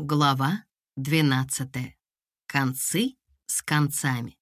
Глава 12. Концы с концами.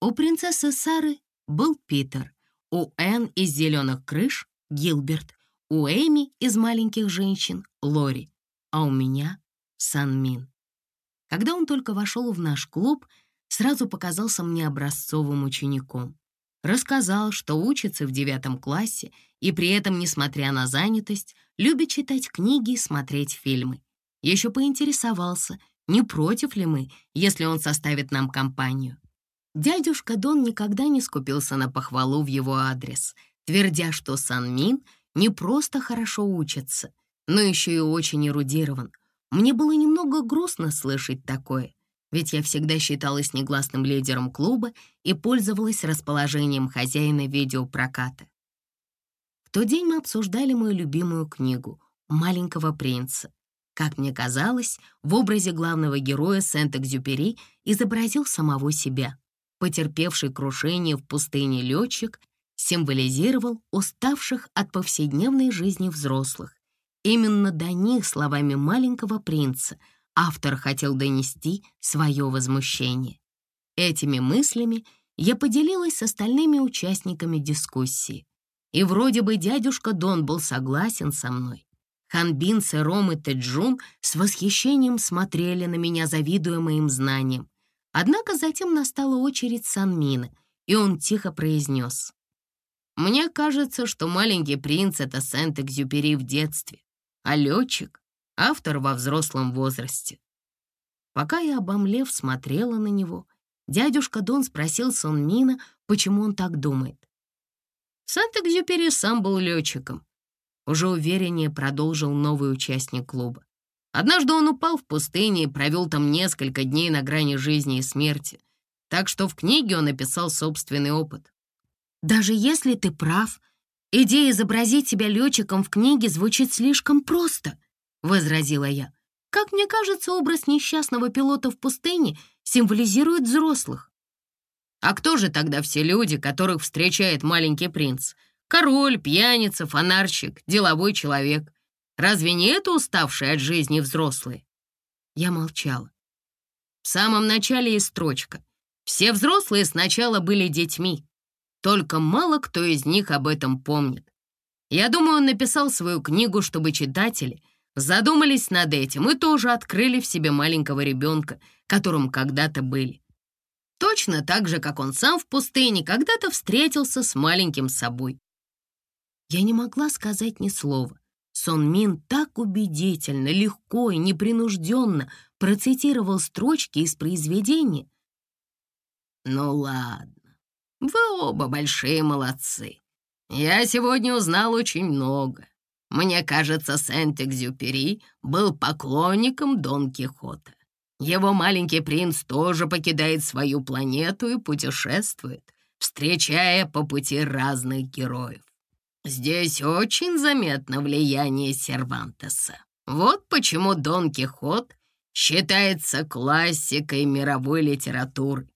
У принцессы Сары был Питер, у Энн из «Зеленых крыш» — Гилберт, у Эми из «Маленьких женщин» — Лори, а у меня — Санмин. Когда он только вошел в наш клуб, сразу показался мне образцовым учеником. Рассказал, что учится в девятом классе и при этом, несмотря на занятость, любит читать книги и смотреть фильмы. Еще поинтересовался, не против ли мы, если он составит нам компанию. Дядюшка Дон никогда не скупился на похвалу в его адрес, твердя, что Сан Мин не просто хорошо учится, но еще и очень эрудирован. Мне было немного грустно слышать такое, ведь я всегда считалась негласным лидером клуба и пользовалась расположением хозяина видеопроката. В тот день мы обсуждали мою любимую книгу «Маленького принца». Как мне казалось, в образе главного героя Сент-Экзюпери изобразил самого себя. Потерпевший крушение в пустыне летчик символизировал уставших от повседневной жизни взрослых. Именно до них словами маленького принца — автор хотел донести свое возмущение. Этими мыслями я поделилась с остальными участниками дискуссии. И вроде бы дядюшка Дон был согласен со мной. Ханбин, Сэром и Тэджун с восхищением смотрели на меня, завидуя моим знаниям. Однако затем настала очередь Санмина, и он тихо произнес. «Мне кажется, что маленький принц — это Сент-Экзюпери в детстве, а летчик автор во взрослом возрасте. Пока я, обомлев, смотрела на него, дядюшка Дон спросил Сон Мина, почему он так думает. Санта-Экзюпери сам был летчиком. Уже увереннее продолжил новый участник клуба. Однажды он упал в пустыне и провел там несколько дней на грани жизни и смерти. Так что в книге он написал собственный опыт. Даже если ты прав, идея изобразить себя летчиком в книге звучит слишком просто —— возразила я. «Как мне кажется, образ несчастного пилота в пустыне символизирует взрослых». «А кто же тогда все люди, которых встречает маленький принц? Король, пьяница, фонарщик, деловой человек. Разве не это уставшие от жизни взрослые?» Я молчала. В самом начале и строчка. Все взрослые сначала были детьми. Только мало кто из них об этом помнит. Я думаю, он написал свою книгу, чтобы читатели — задумались над этим и тоже открыли в себе маленького ребенка, которым когда-то были. Точно так же, как он сам в пустыне когда-то встретился с маленьким собой. Я не могла сказать ни слова. Сон Мин так убедительно, легко и непринужденно процитировал строчки из произведения. «Ну ладно, вы оба большие молодцы. Я сегодня узнал очень много. Мне кажется, Сент-Экзюпери был поклонником Дон Кихота. Его маленький принц тоже покидает свою планету и путешествует, встречая по пути разных героев. Здесь очень заметно влияние Сервантеса. Вот почему Дон Кихот считается классикой мировой литературы.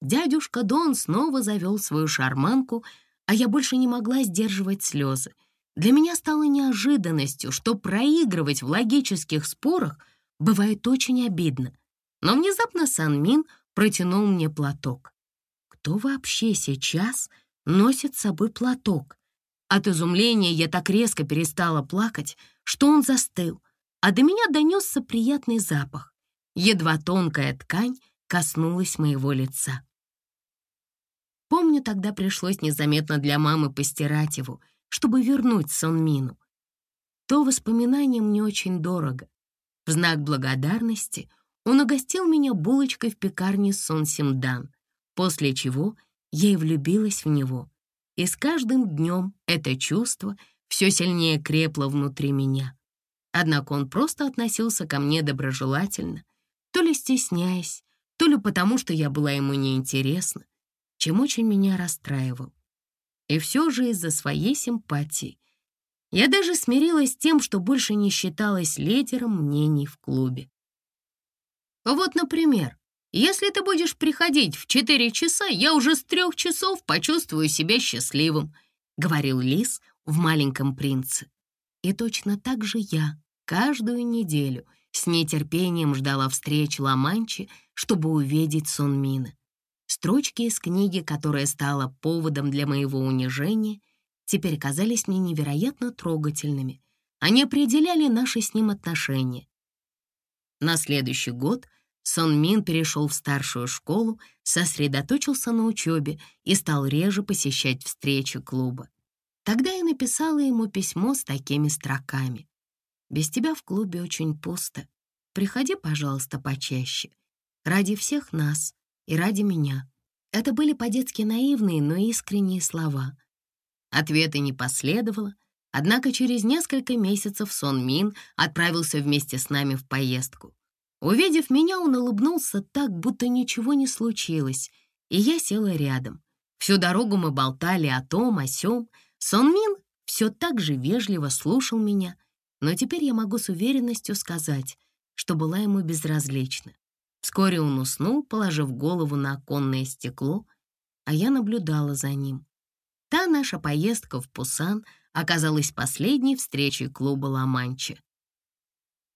Дядюшка Дон снова завел свою шарманку, а я больше не могла сдерживать слезы. Для меня стало неожиданностью, что проигрывать в логических спорах бывает очень обидно. Но внезапно Санмин протянул мне платок. Кто вообще сейчас носит с собой платок? От изумления я так резко перестала плакать, что он застыл, а до меня донесся приятный запах. Едва тонкая ткань коснулась моего лица. Помню, тогда пришлось незаметно для мамы постирать его — чтобы вернуть Сонмину. То воспоминание мне очень дорого. В знак благодарности он угостил меня булочкой в пекарне Сон Симдан, после чего я и влюбилась в него. И с каждым днем это чувство все сильнее крепло внутри меня. Однако он просто относился ко мне доброжелательно, то ли стесняясь, то ли потому, что я была ему неинтересна, чем очень меня расстраивал. И все же из-за своей симпатии я даже смирилась с тем, что больше не считалась лидером мнений в клубе. Вот, например, если ты будешь приходить в 4 часа, я уже с трех часов почувствую себя счастливым, говорил Лис в «Маленьком принце». И точно так же я каждую неделю с нетерпением ждала встреч Ла-Манчи, чтобы увидеть Сон Мина. Строчки из книги, которая стала поводом для моего унижения, теперь казались мне невероятно трогательными. Они определяли наши с ним отношения. На следующий год Сон Мин перешел в старшую школу, сосредоточился на учебе и стал реже посещать встречи клуба. Тогда я написала ему письмо с такими строками. «Без тебя в клубе очень пусто. Приходи, пожалуйста, почаще. Ради всех нас и ради меня». Это были по-детски наивные, но искренние слова. Ответа не последовало, однако через несколько месяцев Сон Мин отправился вместе с нами в поездку. Увидев меня, он улыбнулся так, будто ничего не случилось, и я села рядом. Всю дорогу мы болтали о том, о сём, Сон Мин все так же вежливо слушал меня, но теперь я могу с уверенностью сказать, что была ему безразлична. Вскоре он уснул, положив голову на оконное стекло, а я наблюдала за ним. Та наша поездка в Пусан оказалась последней встречей клуба «Ла-Манча».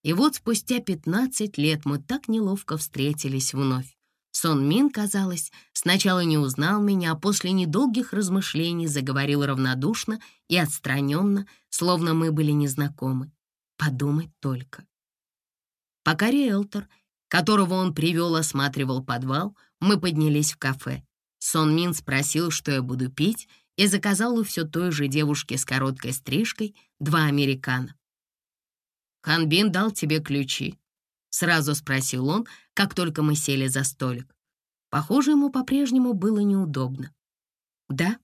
И вот спустя 15 лет мы так неловко встретились вновь. Сон Мин, казалось, сначала не узнал меня, а после недолгих размышлений заговорил равнодушно и отстраненно, словно мы были незнакомы. Подумать только. Пока риэлтор, которого он привел, осматривал подвал, мы поднялись в кафе. Сон Мин спросил, что я буду пить, и заказал у все той же девушки с короткой стрижкой два американо. «Ханбин дал тебе ключи?» Сразу спросил он, как только мы сели за столик. Похоже, ему по-прежнему было неудобно. Да,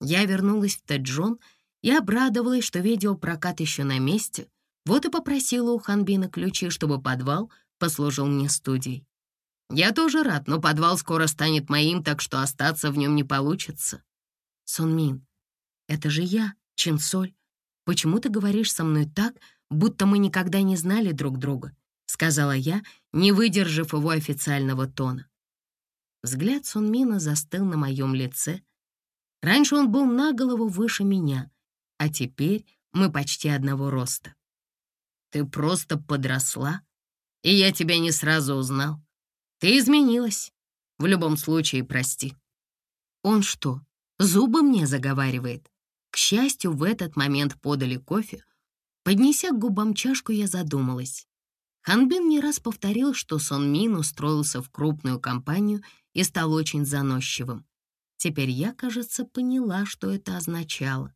я вернулась в Тэджон и обрадовалась, что видеопрокат еще на месте, вот и попросила у Ханбина ключи, чтобы подвал послужил мне студией. Я тоже рад, но подвал скоро станет моим, так что остаться в нем не получится. Сонмин, это же я, Чинсоль. Почему ты говоришь со мной так, будто мы никогда не знали друг друга? — сказала я, не выдержав его официального тона. Взгляд Сунмина застыл на моем лице. Раньше он был на голову выше меня, а теперь мы почти одного роста. «Ты просто подросла, и я тебя не сразу узнал. Ты изменилась. В любом случае, прости». Он что, зубы мне заговаривает? К счастью, в этот момент подали кофе. Поднеся к губам чашку, я задумалась. Ханбин не раз повторил, что Сон Мин устроился в крупную компанию и стал очень заносчивым. Теперь я, кажется, поняла, что это означало.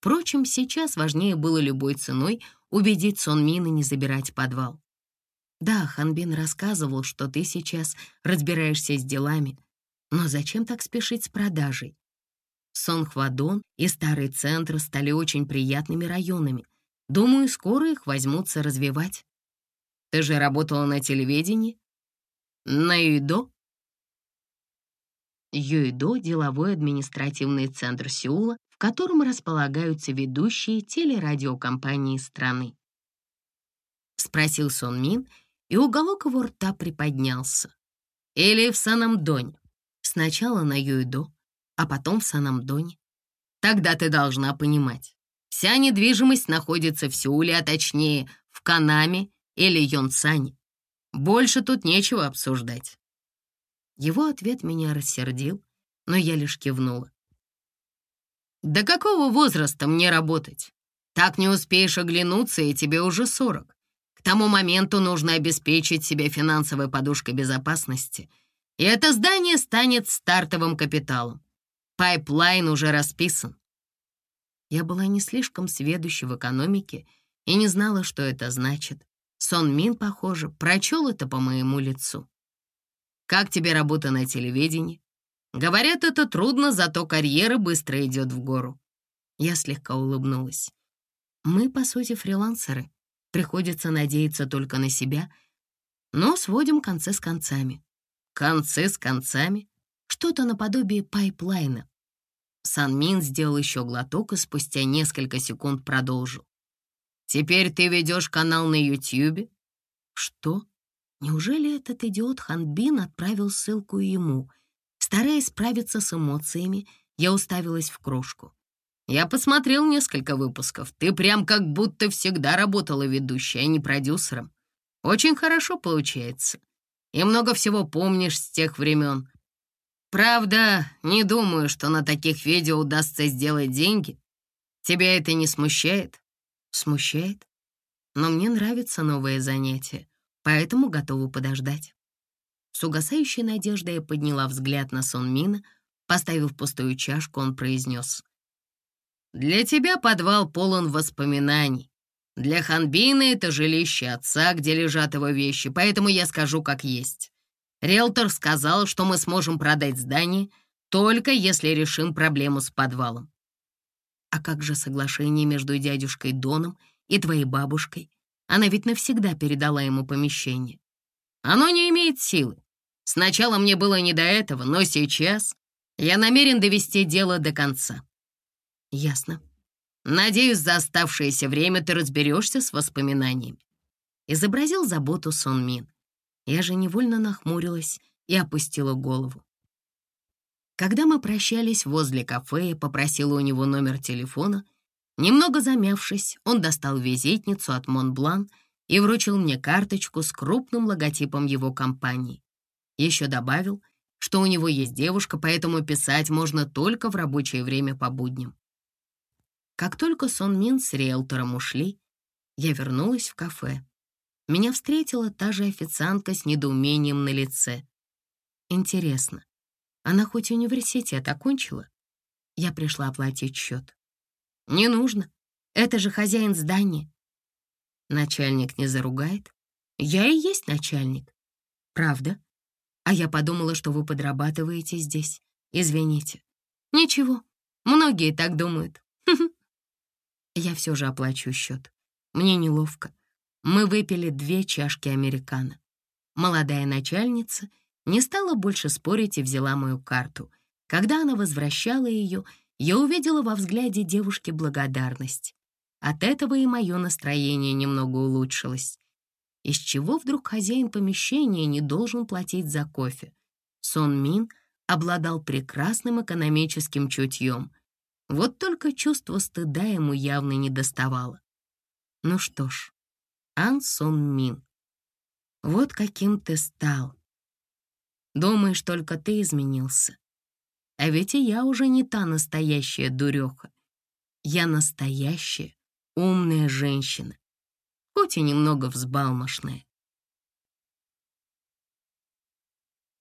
Впрочем, сейчас важнее было любой ценой убедить Сон Мина не забирать подвал. «Да, Ханбин рассказывал, что ты сейчас разбираешься с делами, но зачем так спешить с продажей? Сон Хвадон и Старый Центр стали очень приятными районами. Думаю, скоро их возьмутся развивать. Ты же работала на телевидении? На ЮИДО? ЮИДО — деловой административный центр Сеула, в котором располагаются ведущие телерадиокомпании страны. Спросил Сон Мин, и уголок его рта приподнялся. Или в Санамдоне. Сначала на Юйдо, а потом в Санамдоне. Тогда ты должна понимать. Вся недвижимость находится в Сеуле, а точнее в Канаме или Йонсань. Больше тут нечего обсуждать». Его ответ меня рассердил, но я лишь кивнула. «До какого возраста мне работать? Так не успеешь оглянуться, и тебе уже сорок. К тому моменту нужно обеспечить себе финансовой подушкой безопасности, и это здание станет стартовым капиталом. Пайплайн уже расписан». Я была не слишком сведуща в экономике и не знала, что это значит. Сон Мин, похоже, прочел это по моему лицу. «Как тебе работа на телевидении?» «Говорят, это трудно, зато карьера быстро идет в гору». Я слегка улыбнулась. «Мы, по сути, фрилансеры. Приходится надеяться только на себя, но сводим концы с концами». «Концы с концами?» Что-то наподобие пайплайна. Сан Мин сделал еще глоток и спустя несколько секунд продолжил. Теперь ты ведешь канал на Ютьюбе?» «Что? Неужели этот идиот Ханбин отправил ссылку ему?» Стараясь справиться с эмоциями, я уставилась в кружку. Я посмотрел несколько выпусков. Ты прям как будто всегда работала ведущей, а не продюсером. Очень хорошо получается. И много всего помнишь с тех времен. Правда, не думаю, что на таких видео удастся сделать деньги. Тебя это не смущает? Смущает. Но мне нравится новое занятие, поэтому готова подождать. С угасающей надеждой я подняла взгляд на Сон Мина. Поставив пустую чашку, он произнес. «Для тебя подвал полон воспоминаний. Для Ханбина это жилище отца, где лежат его вещи, поэтому я скажу как есть. Риэлтор сказал, что мы сможем продать здание, только если решим проблему с подвалом. А как же соглашение между дядюшкой Доном и твоей бабушкой? Она ведь навсегда передала ему помещение. Оно не имеет силы. Сначала мне было не до этого, но сейчас я намерен довести дело до конца. Ясно. Надеюсь, за оставшееся время ты разберешься с воспоминаниями. Изобразил заботу Сон Мин. Я же невольно нахмурилась и опустила голову. Когда мы прощались возле кафе, я попросила у него номер телефона. Немного замявшись, он достал визитницу от Монблан и вручил мне карточку с крупным логотипом его компании. Еще добавил, что у него есть девушка, поэтому писать можно только в рабочее время по будням. Как только Сон Мин с риэлтором ушли, я вернулась в кафе. Меня встретила та же официантка с недоумением на лице. Интересно, она хоть университет окончила? Я пришла оплатить счет. Не нужно. Это же хозяин здания. Начальник не заругает? Я и есть начальник. Правда? А я подумала, что вы подрабатываете здесь. Извините. Ничего, многие так думают. Я все же оплачу счет. Мне неловко. Мы выпили две чашки американо. Молодая начальница не стала больше спорить и взяла мою карту. Когда она возвращала ее, я увидела во взгляде девушки благодарность. От этого и мое настроение немного улучшилось. Из чего вдруг хозяин помещения не должен платить за кофе? Сон Мин обладал прекрасным экономическим чутьем. Вот только чувство стыда ему явно не доставало. Ну что ж, Ан Сон Мин. Вот каким ты стал. Думаешь, только ты изменился. А ведь и я уже не та настоящая дуреха. Я настоящая умная женщина, хоть и немного взбалмошная.